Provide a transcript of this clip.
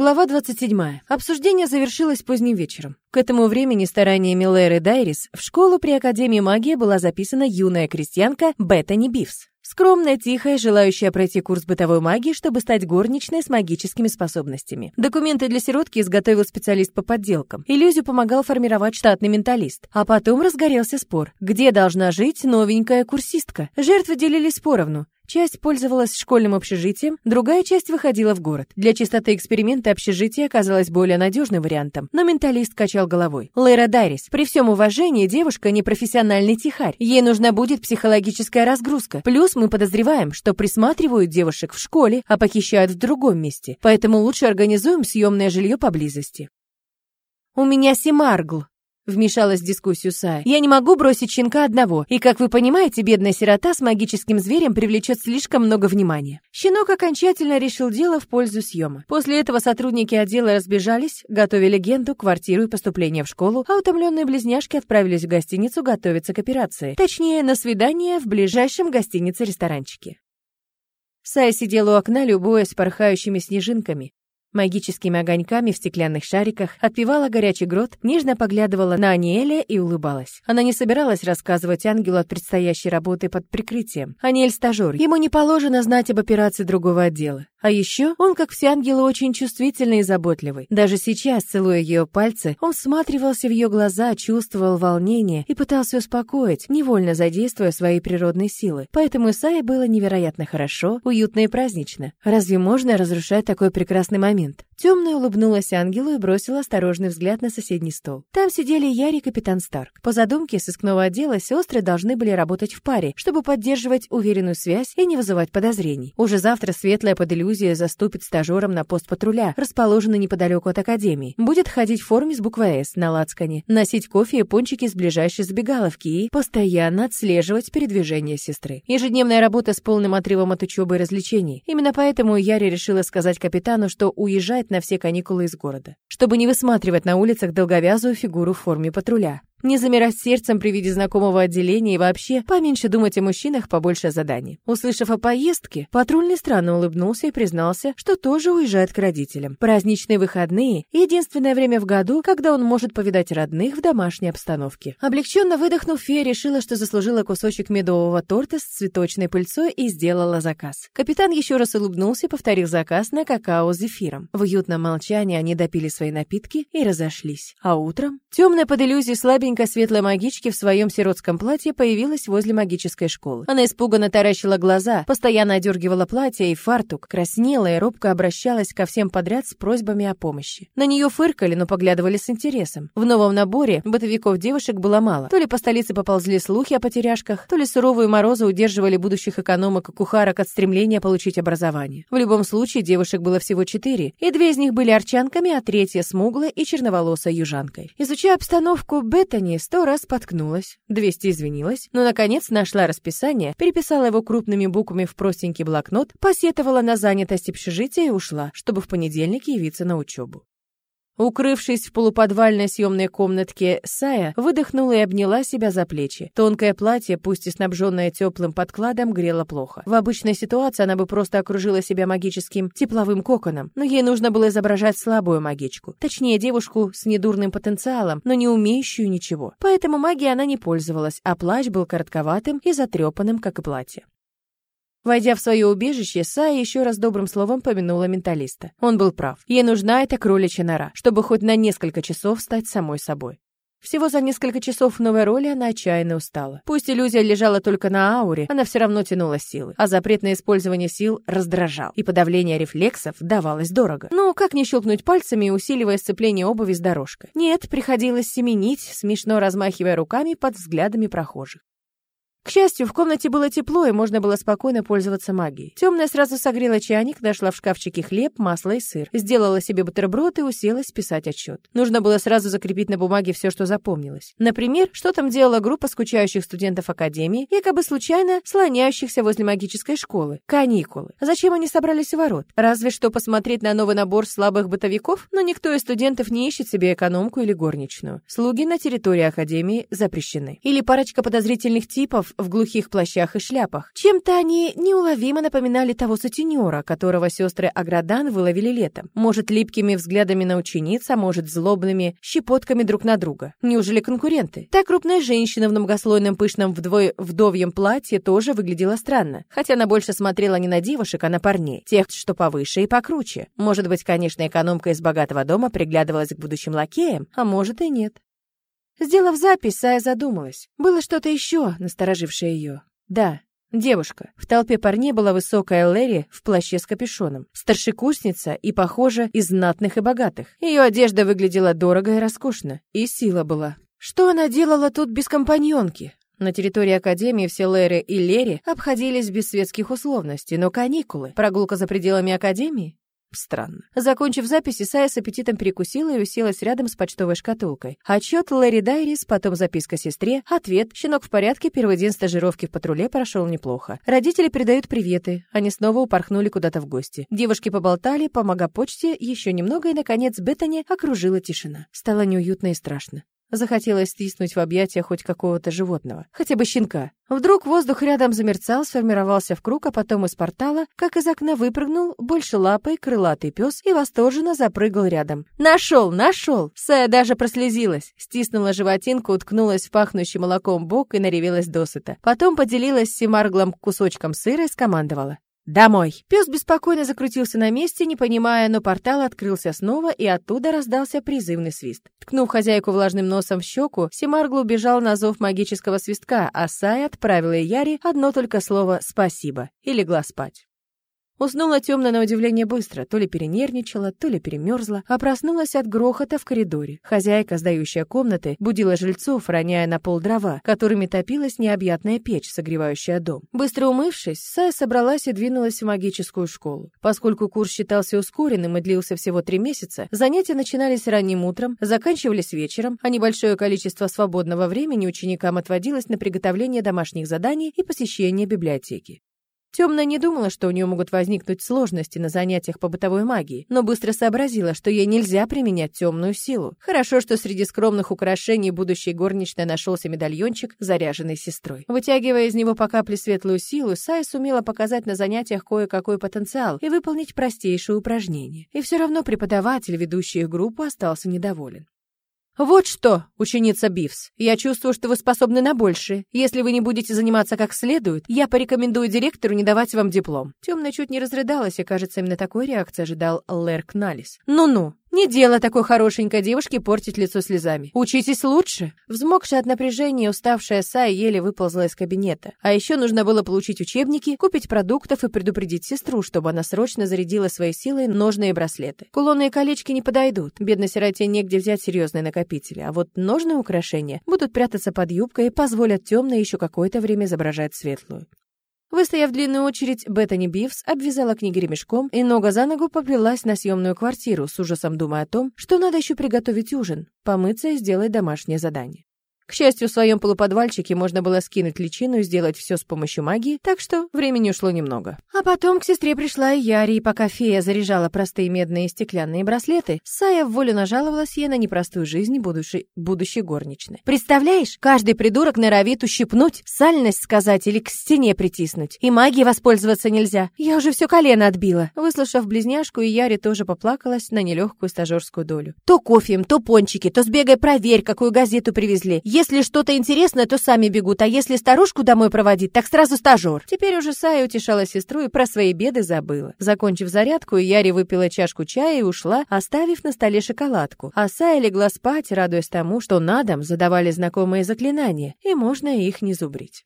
Глава 27. Обсуждение завершилось поздним вечером. К этому времени стараниями Лэры Дайрис в школу при Академии магии была записана юная крестьянка Беттани Бивс. Скромная, тихая, желающая пройти курс бытовой магии, чтобы стать горничной с магическими способностями. Документы для сиротки изготовил специалист по подделкам. Иллюзию помогал формировать штатный менталист. А потом разгорелся спор. Где должна жить новенькая курсистка? Жертвы делились поровну. Часть пользовалась школьным общежитием, другая часть выходила в город. Для чистоты эксперимента общежитие оказалось более надежным вариантом, но менталист качал головой. Лейра Дайрис, при всем уважении, девушка не профессиональный тихарь. Ей нужна будет психологическая разгрузка. Плюс мы подозреваем, что присматривают девушек в школе, а похищают в другом месте. Поэтому лучше организуем съемное жилье поблизости. «У меня Симаргл», Вмешалась в дискуссию Сая. «Я не могу бросить щенка одного, и, как вы понимаете, бедная сирота с магическим зверем привлечет слишком много внимания». Щенок окончательно решил дело в пользу съема. После этого сотрудники отдела разбежались, готовили легенду, квартиру и поступление в школу, а утомленные близняшки отправились в гостиницу готовиться к операции. Точнее, на свидание в ближайшем гостинице-ресторанчике. Сая сидела у окна, любуясь порхающими снежинками магическими огоньками в стеклянных шариках, отпивала горячий грот, нежно поглядывала на Аниэля и улыбалась. Она не собиралась рассказывать ангелу от предстоящей работы под прикрытием. Аниэль стажер, ему не положено знать об операции другого отдела. А еще он, как все ангелы, очень чувствительный и заботливый. Даже сейчас, целуя ее пальцы, он всматривался в ее глаза, чувствовал волнение и пытался успокоить, невольно задействуя свои природные силы. Поэтому Исае было невероятно хорошо, уютно и празднично. Разве можно разрушать такой прекрасный момент? момент. Темная улыбнулась ангелу и бросила осторожный взгляд на соседний стол. Там сидели Яри и капитан Старк. По задумке сыскного отдела сестры должны были работать в паре, чтобы поддерживать уверенную связь и не вызывать подозрений. Уже завтра Светлая под иллюзией заступит стажером на пост патруля, расположенный неподалеку от Академии. Будет ходить в форме с буквой «С» на лацкане, носить кофе и пончики с ближайшей забегаловки и постоянно отслеживать передвижение сестры. Ежедневная работа с полным отрывом от учебы и развлечений. Именно поэтому Яри решила сказать капитану, что уезжает на все каникулы из города, чтобы не высматривать на улицах долговязую фигуру в форме патруля. Не замирать сердцем при виде знакомого отделения и вообще поменьше думать о мужчинах, побольше заданий. Услышав о поездке, патрульный странно улыбнулся и признался, что тоже уезжает к родителям. Праздничные выходные — единственное время в году, когда он может повидать родных в домашней обстановке. Облегченно выдохнув, фея решила, что заслужила кусочек медового торта с цветочной пыльцой и сделала заказ. Капитан еще раз улыбнулся и повторил заказ на какао с зефиром. В уютном молчании они допили свои напитки и разошлись. А утром темная под иллюзией слабенькая Маленькая светлая магички в своем сиротском платье появилась возле магической школы. Она испуганно таращила глаза, постоянно одергивала платье и фартук, краснела и робко обращалась ко всем подряд с просьбами о помощи. На нее фыркали, но поглядывали с интересом. В новом наборе бытовиков девушек было мало. То ли по столице поползли слухи о потеряшках, то ли суровые морозы удерживали будущих экономок и кухарок от стремления получить образование. В любом случае, девушек было всего четыре, и две из них были арчанками, а третья — смуглая и черноволосой южанкой. Изучая обстановку, Бета Беттани сто раз споткнулась, 200 извинилась, но, наконец, нашла расписание, переписала его крупными буквами в простенький блокнот, посетовала на занятость общежития и ушла, чтобы в понедельник явиться на учебу. Укрывшись в полуподвальной съемной комнатке, Сая выдохнула и обняла себя за плечи. Тонкое платье, пусть и снабженное теплым подкладом, грело плохо. В обычной ситуации она бы просто окружила себя магическим тепловым коконом, но ей нужно было изображать слабую магичку. Точнее, девушку с недурным потенциалом, но не умеющую ничего. Поэтому магией она не пользовалась, а плащ был коротковатым и затрепанным, как и платье. Войдя в свое убежище, Сая еще раз добрым словом помянула менталиста. Он был прав. Ей нужна эта кроличья нора, чтобы хоть на несколько часов стать самой собой. Всего за несколько часов в новой роли она отчаянно устала. Пусть иллюзия лежала только на ауре, она все равно тянула силы, а запрет на использование сил раздражал, и подавление рефлексов давалось дорого. Ну, как не щелкнуть пальцами, усиливая сцепление обуви с дорожкой? Нет, приходилось семенить, смешно размахивая руками под взглядами прохожих. К счастью, в комнате было тепло, и можно было спокойно пользоваться магией. Темная сразу согрела чайник, нашла в шкафчике хлеб, масло и сыр. Сделала себе бутерброд и уселась писать отчет. Нужно было сразу закрепить на бумаге все, что запомнилось. Например, что там делала группа скучающих студентов академии, якобы случайно слоняющихся возле магической школы. Каникулы. Зачем они собрались у ворот? Разве что посмотреть на новый набор слабых бытовиков? Но никто из студентов не ищет себе экономку или горничную. Слуги на территории академии запрещены. Или парочка подозрительных типов в глухих плащах и шляпах. Чем-то они неуловимо напоминали того сутенера, которого сестры Аградан выловили летом. Может, липкими взглядами на учениц, а может, злобными щепотками друг на друга. Неужели конкуренты? Та крупная женщина в многослойном пышном вдвое вдовьем платье тоже выглядела странно. Хотя она больше смотрела не на девушек, а на парней. Тех, что повыше и покруче. Может быть, конечно, экономка из богатого дома приглядывалась к будущим лакеям, а может и нет. Сделав запись, Сая задумалась. Было что-то еще, насторожившее ее. Да, девушка. В толпе парней была высокая Лэри в плаще с капюшоном. Старшекурсница и, похоже, из знатных и богатых. Ее одежда выглядела дорого и роскошно. И сила была. Что она делала тут без компаньонки? На территории Академии все Лэри и Лери обходились без светских условностей, но каникулы, прогулка за пределами Академии? Странно. Закончив запись, Исайя с аппетитом перекусила и уселась рядом с почтовой шкатулкой. Отчет Лэри Дайрис, потом записка сестре, ответ, щенок в порядке, первый день стажировки в патруле прошел неплохо. Родители передают приветы, они снова упорхнули куда-то в гости. Девушки поболтали по магопочте еще немного, и, наконец, Беттани окружила тишина. Стало неуютно и страшно. Захотелось стиснуть в объятия хоть какого-то животного, хотя бы щенка. Вдруг воздух рядом замерцал, сформировался в круг, а потом из портала, как из окна выпрыгнул, больше лапой, крылатый пес и восторженно запрыгал рядом. «Нашел, нашел!» Сая даже прослезилась, стиснула животинку, уткнулась в пахнущий молоком бок и наревелась досыта. Потом поделилась с Семарглом кусочком сыра и скомандовала. «Домой!» Пес беспокойно закрутился на месте, не понимая, но портал открылся снова, и оттуда раздался призывный свист. Ткнув хозяйку влажным носом в щеку, Семаргл убежал на зов магического свистка, а Сай отправила Яри одно только слово «спасибо» и легла спать. Уснула темно на удивление быстро, то ли перенервничала, то ли перемерзла, а проснулась от грохота в коридоре. Хозяйка, сдающая комнаты, будила жильцов, роняя на пол дрова, которыми топилась необъятная печь, согревающая дом. Быстро умывшись, Сая собралась и двинулась в магическую школу. Поскольку курс считался ускоренным и длился всего три месяца, занятия начинались ранним утром, заканчивались вечером, а небольшое количество свободного времени ученикам отводилось на приготовление домашних заданий и посещение библиотеки. Темная не думала, что у нее могут возникнуть сложности на занятиях по бытовой магии, но быстро сообразила, что ей нельзя применять темную силу. Хорошо, что среди скромных украшений будущей горничной нашелся медальончик, заряженный сестрой. Вытягивая из него по капле светлую силу, Сай сумела показать на занятиях кое-какой потенциал и выполнить простейшие упражнения. И все равно преподаватель, ведущий их группу, остался недоволен. «Вот что, ученица Бивс, я чувствую, что вы способны на большее. Если вы не будете заниматься как следует, я порекомендую директору не давать вам диплом». Темная чуть не разрыдалась, и, кажется, именно такой реакции ожидал Лерк Налис. «Ну-ну, не дело такой хорошенькой девушке портить лицо слезами. Учитесь лучше. Взмокшая от напряжения уставшая Сая еле выползла из кабинета. А еще нужно было получить учебники, купить продуктов и предупредить сестру, чтобы она срочно зарядила свои силы ножные браслеты. Кулоны и колечки не подойдут. Бедной сироте негде взять серьезные накопители. А вот ножные украшения будут прятаться под юбкой и позволят темной еще какое-то время изображать светлую. Выстояв длинную очередь, Беттани Бивс обвязала книги ремешком и нога за ногу поплелась на съемную квартиру, с ужасом думая о том, что надо еще приготовить ужин, помыться и сделать домашнее задание. К счастью, в своем полуподвальчике можно было скинуть личину и сделать все с помощью магии, так что времени ушло немного. А потом к сестре пришла и Яри, и пока фея заряжала простые медные и стеклянные браслеты, Сая в волю нажаловалась ей на непростую жизнь будущей, будущей горничной. «Представляешь, каждый придурок норовит ущипнуть, сальность сказать или к стене притиснуть. И магией воспользоваться нельзя. Я уже все колено отбила». Выслушав близняшку, и Яри тоже поплакалась на нелегкую стажерскую долю. «То кофе то пончики, то сбегай проверь, какую газету привезли. Если что-то интересное, то сами бегут, а если старушку домой проводить, так сразу стажер. Теперь уже Сая утешала сестру и про свои беды забыла. Закончив зарядку, Яри выпила чашку чая и ушла, оставив на столе шоколадку. А Сая легла спать, радуясь тому, что на дом задавали знакомые заклинания, и можно их не зубрить.